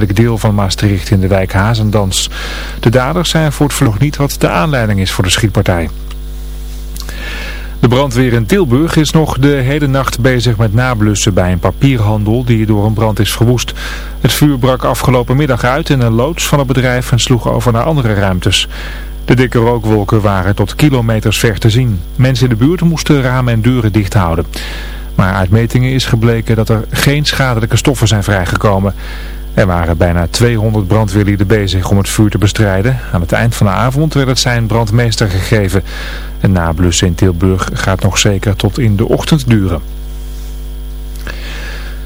deel van Maastricht in de wijk Hazendans. De daders zijn voor het vlog niet wat de aanleiding is voor de schietpartij. De brandweer in Tilburg is nog de hele nacht bezig met nablussen bij een papierhandel die door een brand is verwoest. Het vuur brak afgelopen middag uit in een loods van het bedrijf en sloeg over naar andere ruimtes. De dikke rookwolken waren tot kilometers ver te zien. Mensen in de buurt moesten ramen en deuren dicht houden. Maar uit metingen is gebleken dat er geen schadelijke stoffen zijn vrijgekomen. Er waren bijna 200 brandweerlieden bezig om het vuur te bestrijden. Aan het eind van de avond werd het zijn brandmeester gegeven. Een nablussen in Tilburg gaat nog zeker tot in de ochtend duren.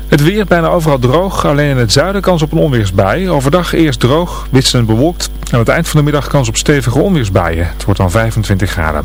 Het weer bijna overal droog, alleen in het zuiden kans op een onweersbui. Overdag eerst droog, wisselend bewolkt. Aan het eind van de middag kans op stevige onweersbuien. Het wordt dan 25 graden.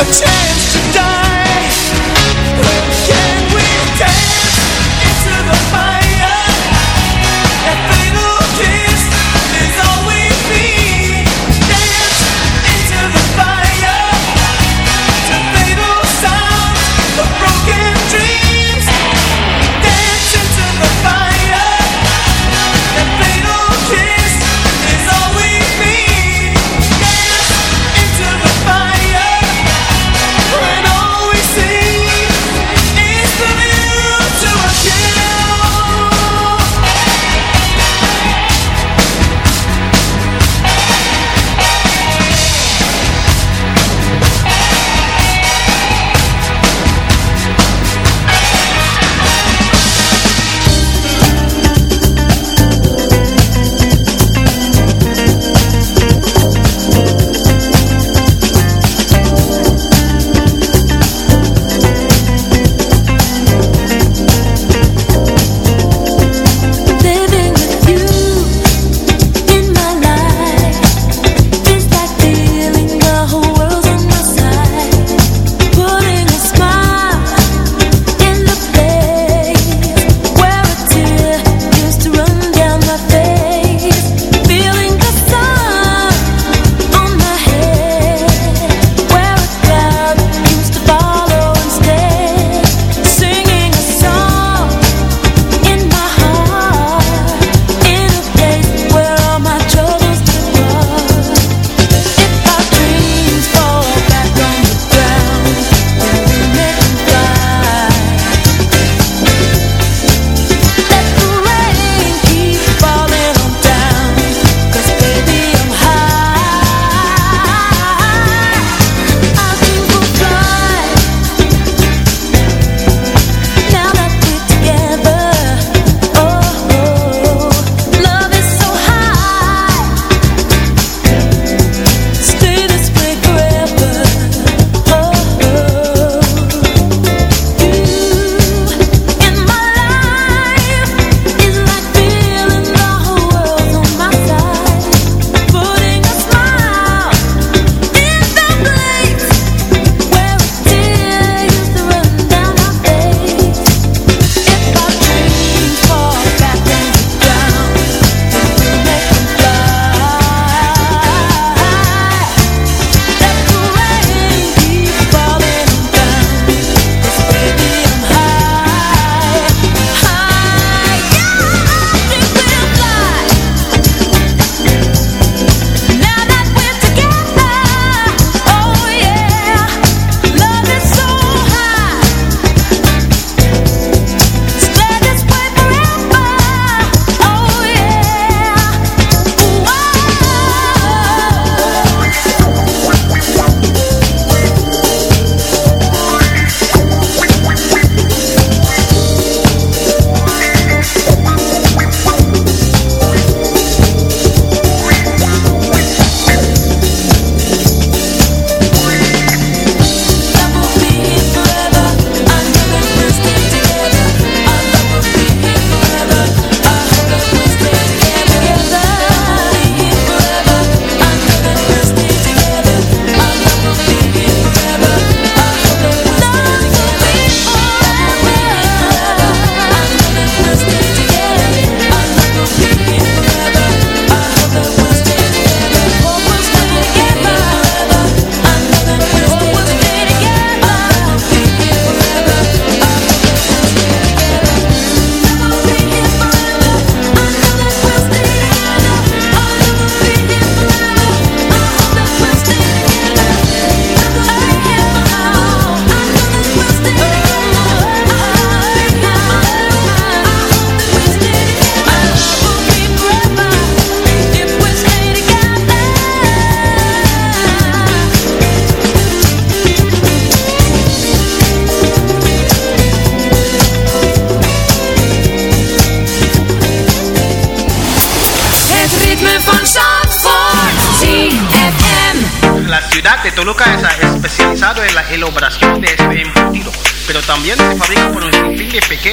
A chance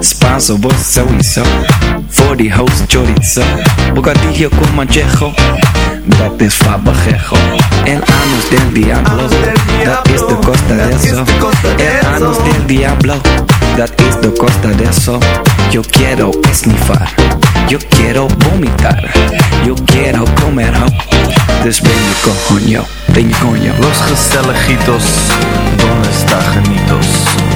Spanso, vos sowieso. Voor die host chorizo. Bocadillo con manchejo. Dat is fabajejo. El anus del diablo. Dat is de costa de eso. El anus del diablo. Dat is de costa de eso. Yo quiero esnifar. Yo quiero vomitar. Yo quiero comer ho. Dus ben je coño. Ben je coño. Los Gestelejitos, ¿dónde está Janitos?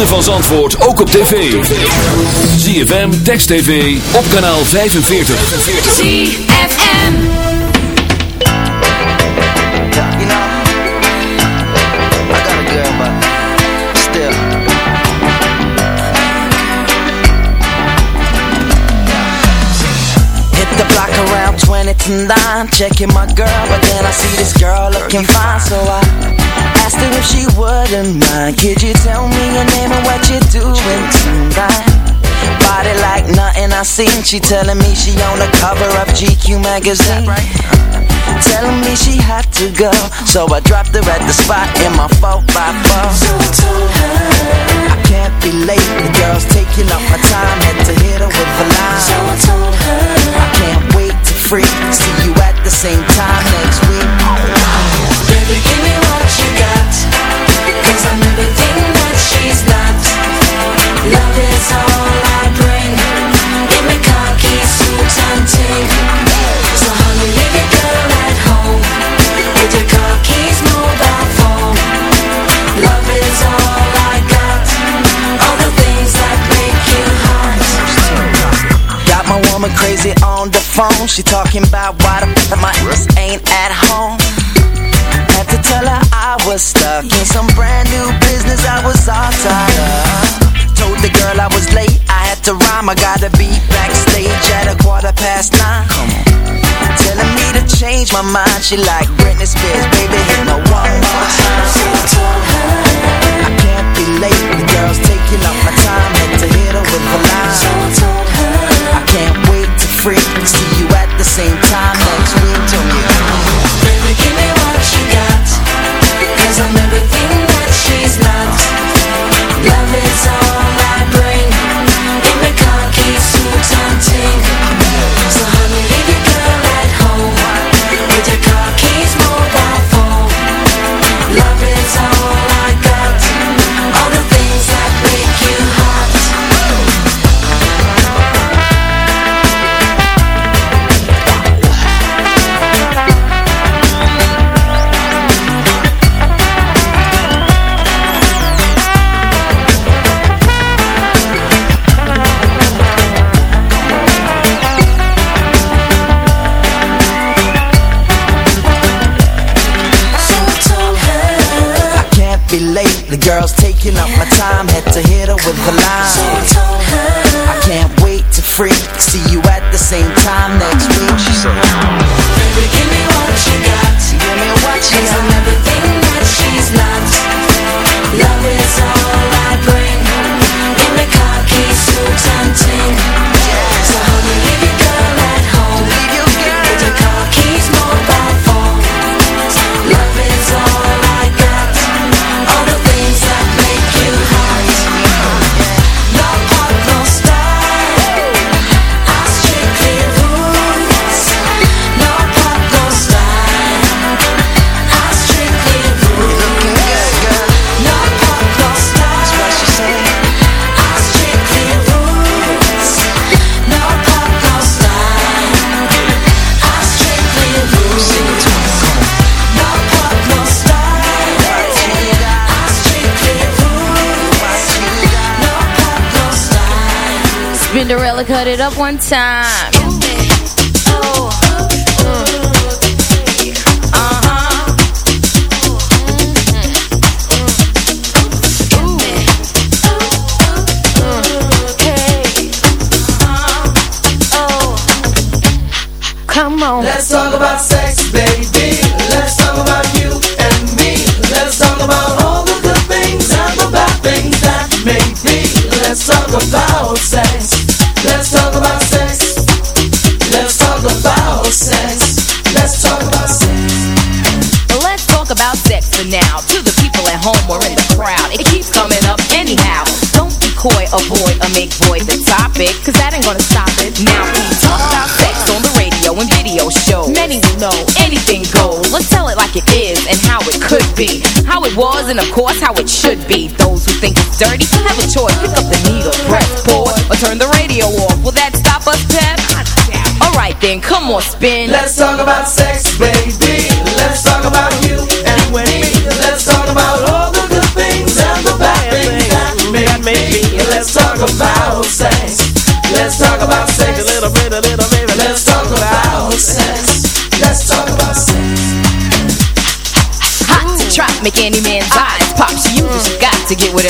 ritme van Zandvoort ook op tv. ZFM, Text TV, op kanaal 45. ZFM. You know, I got a girl, but still. Hit the block around 20 to 9, checking my girl, but then I see this girl looking fine, so I asked her if she wouldn't mind. Could you tell me your name I seen. She telling me she on the cover of GQ magazine. Telling me she had to go, so I dropped her at the spot in my 4 by 4 So I told her I can't be late. The girl's taking up my time, had to hit her with a line. So I told her I can't wait to free. See you at the same time next week. Baby, give me what you got Cause I'm everything that she's not Love is all She talking about why the f my ass ain't at home. Had to tell her I was stuck in some brand new business I was all tied up. Told the girl I was late, I to rhyme. I gotta be backstage at a quarter past nine. Come on. Telling me to change my mind. She like Britney Spears, baby, hit me one more time. I told her I can't be late. The girl's taking up my time. Had to hit her with a line. I told her I can't wait to free. See you at the same time next week. Baby, give me girls taking up my time. Had to hit her with the line. cut it up one time. And of course how it should be. Those who think it's dirty have a choice Pick up the needle, press pause, or turn the radio off. Will that stop us, Pep? Alright then, come on, spin.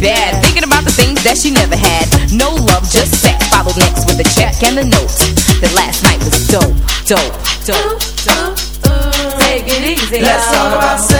bad. Thinking about the things that she never had. No love, just sex Followed next with a check and a note. That last night was dope, dope, dope, dope. Take it easy Let's talk about sex.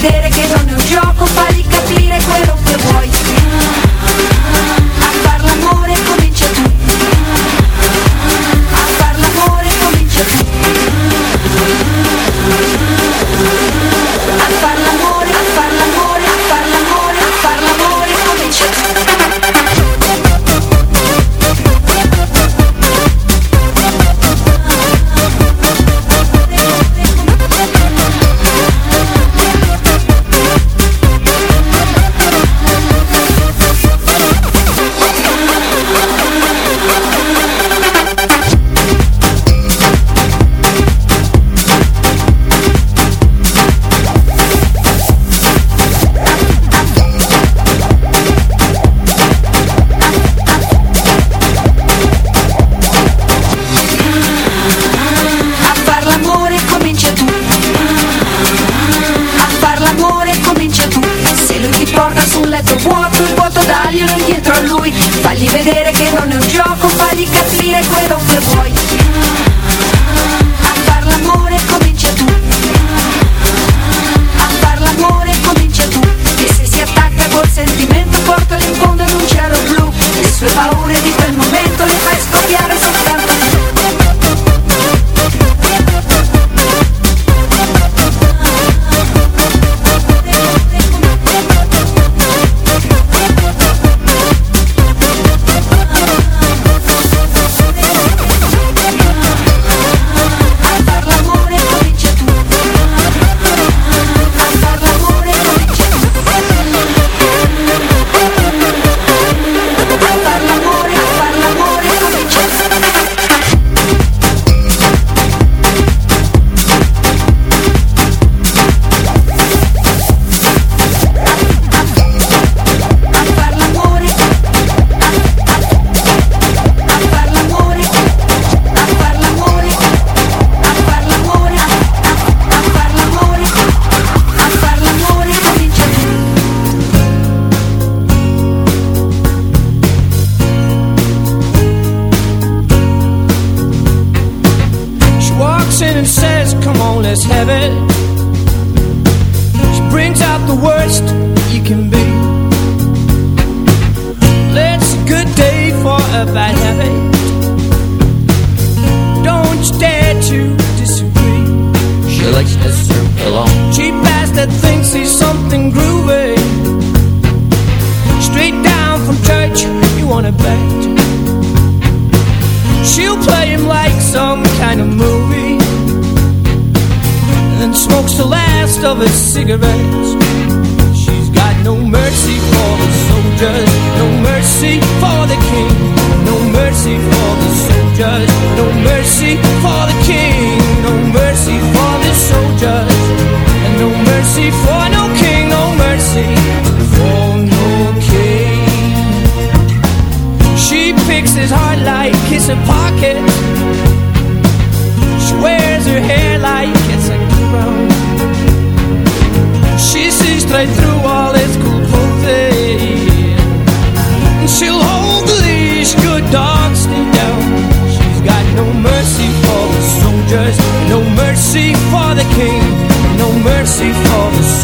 to dedicate cigarette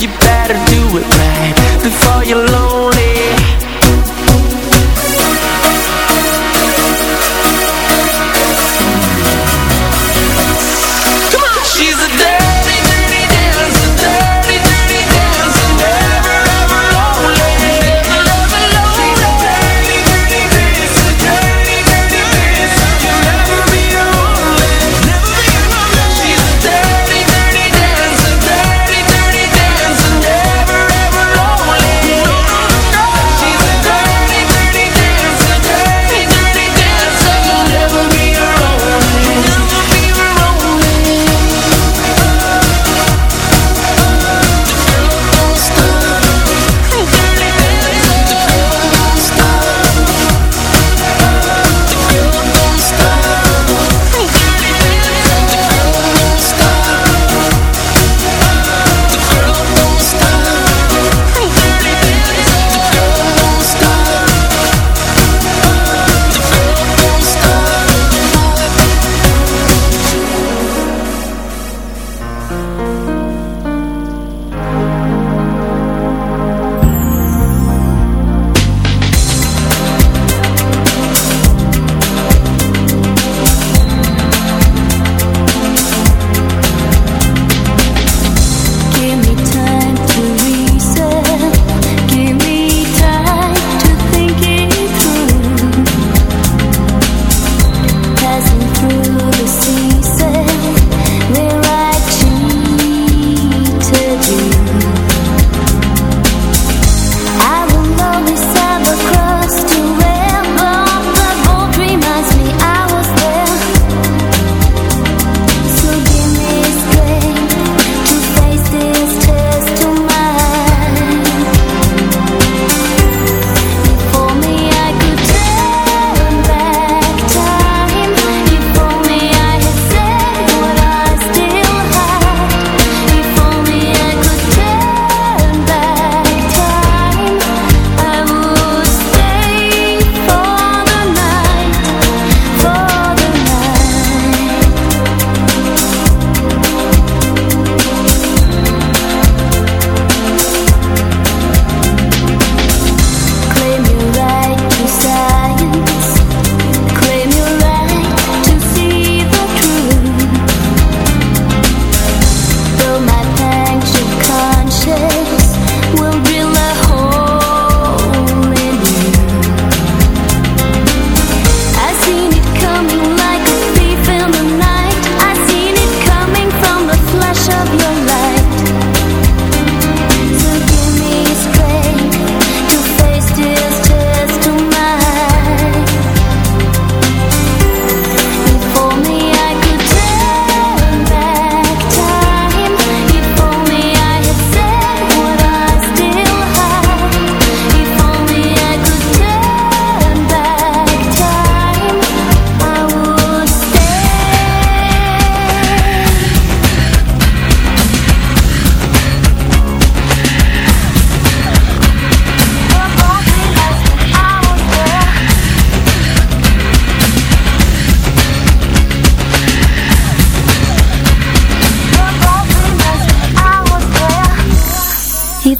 You better do it right before you're lonely.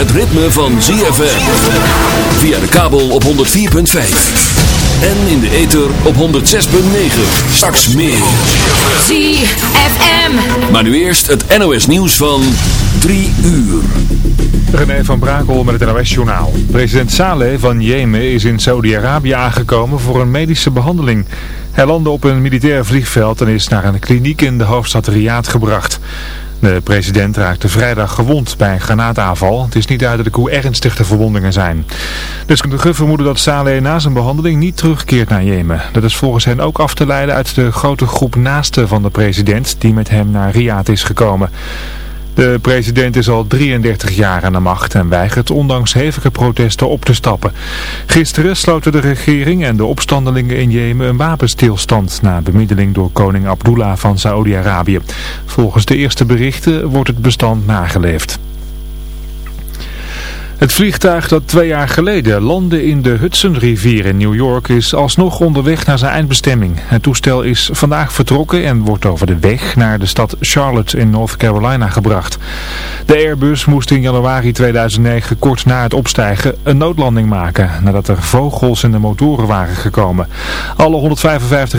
het ritme van ZFM. Via de kabel op 104.5. En in de ether op 106.9. Straks meer. ZFM. Maar nu eerst het NOS nieuws van 3 uur. René van Brakel met het NOS-journaal. President Saleh van Jemen is in Saudi-Arabië aangekomen voor een medische behandeling. Hij landde op een militair vliegveld en is naar een kliniek in de hoofdstad Riyadh gebracht. De president raakte vrijdag gewond bij een granaataanval. Het is niet duidelijk hoe ernstig de verwondingen zijn. Deskundigen vermoeden dat Saleh na zijn behandeling niet terugkeert naar Jemen. Dat is volgens hen ook af te leiden uit de grote groep naasten van de president die met hem naar Riyadh is gekomen. De president is al 33 jaar aan de macht en weigert ondanks hevige protesten op te stappen. Gisteren sloten de regering en de opstandelingen in Jemen een wapenstilstand na bemiddeling door koning Abdullah van Saoedi-Arabië. Volgens de eerste berichten wordt het bestand nageleefd. Het vliegtuig dat twee jaar geleden landde in de Hudsonrivier in New York is alsnog onderweg naar zijn eindbestemming. Het toestel is vandaag vertrokken en wordt over de weg naar de stad Charlotte in North Carolina gebracht. De Airbus moest in januari 2009 kort na het opstijgen een noodlanding maken nadat er vogels in de motoren waren gekomen. Alle 155